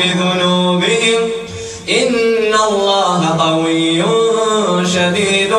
بذنوبهم إن الله قوي شديد.